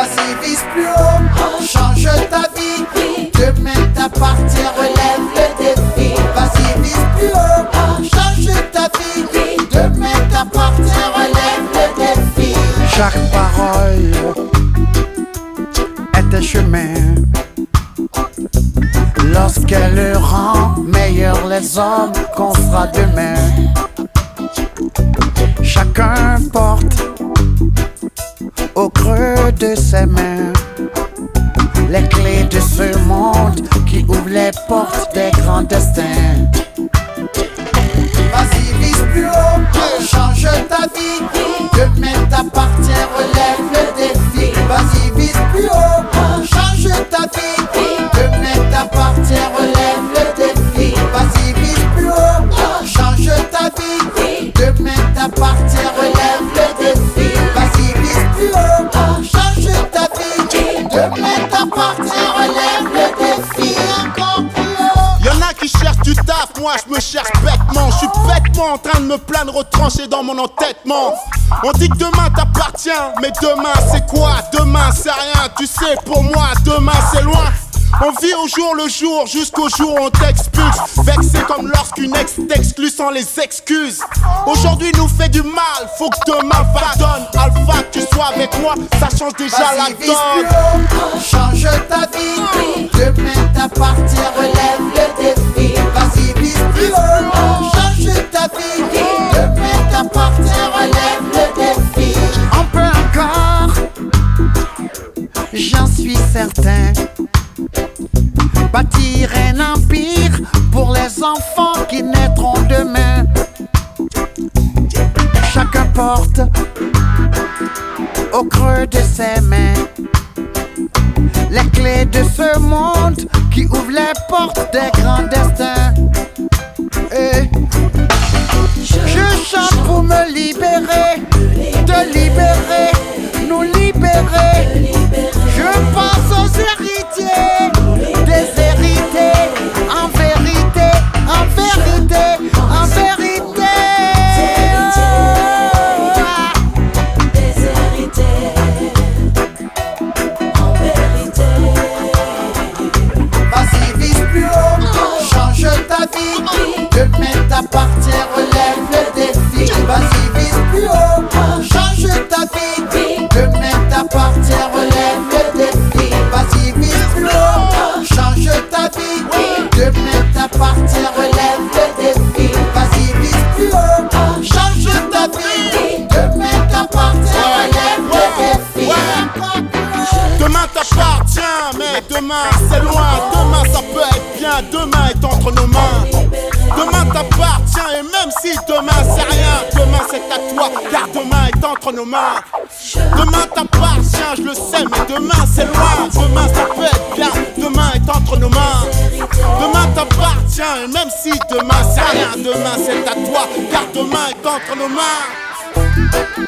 Vise plus haut, change ta vie. Demain t'appartient, relève le défi. Vise plus haut, change ta vie. Demain t'appartient, relève le défi. Chaque parole est un chemin. Lorsqu'elle rend meilleur les hommes qu'on fera demain. Chacun porte au creux de ses mains les clés de ce monde qui ouvre les portes des grands destins. Vas-y, vise plus haut, change ta vie. Demain t'appartient, relève le défi. Encore plus haut. Y'en a qui cherchent du taf, moi je me cherche bêtement. Je suis bêtement en train de me plaindre retranché dans mon entêtement. On dit que demain t'appartient, mais demain c'est quoi? Demain c'est rien, tu sais, pour moi, demain c'est loin. On vit au jour le jour jusqu'au jour où on t'expulse. Vexé comme lorsqu'une ex t'exclut sans les excuses. Aujourd'hui nous fait du mal, faut que demain pardonne. Alpha, que tu sois avec moi, ça change déjà la donne. Change ta vie. Demain t'appartient, relève le défi. Vas-y, vise change ta vie. Demain t'appartient, relève le défi. On peut encore, j'en suis certain, bâtir un empire pour les enfants qui naîtront demain. Chacun porte au creux de ses mains les clés de ce monde qui ouvre les portes des grands destins. Et vie. Demain t'appartient, relève le défi. Vas-y, vise plus haut, change ta vie. Demain t'appartient, relève le défi. Demain t'appartient, mais demain c'est loin. Demain ça peut être bien, demain est entre nos mains. Demain t'appartient, et même si demain c'est rien, demain c'est à toi, car demain est entre nos mains. Demain t'appartient, je le sais, mais demain c'est loin. Demain ça peut être bien, entre nos mains. Demain t'appartient, et même si demain c'est rien, demain c'est à toi, car demain est entre nos mains.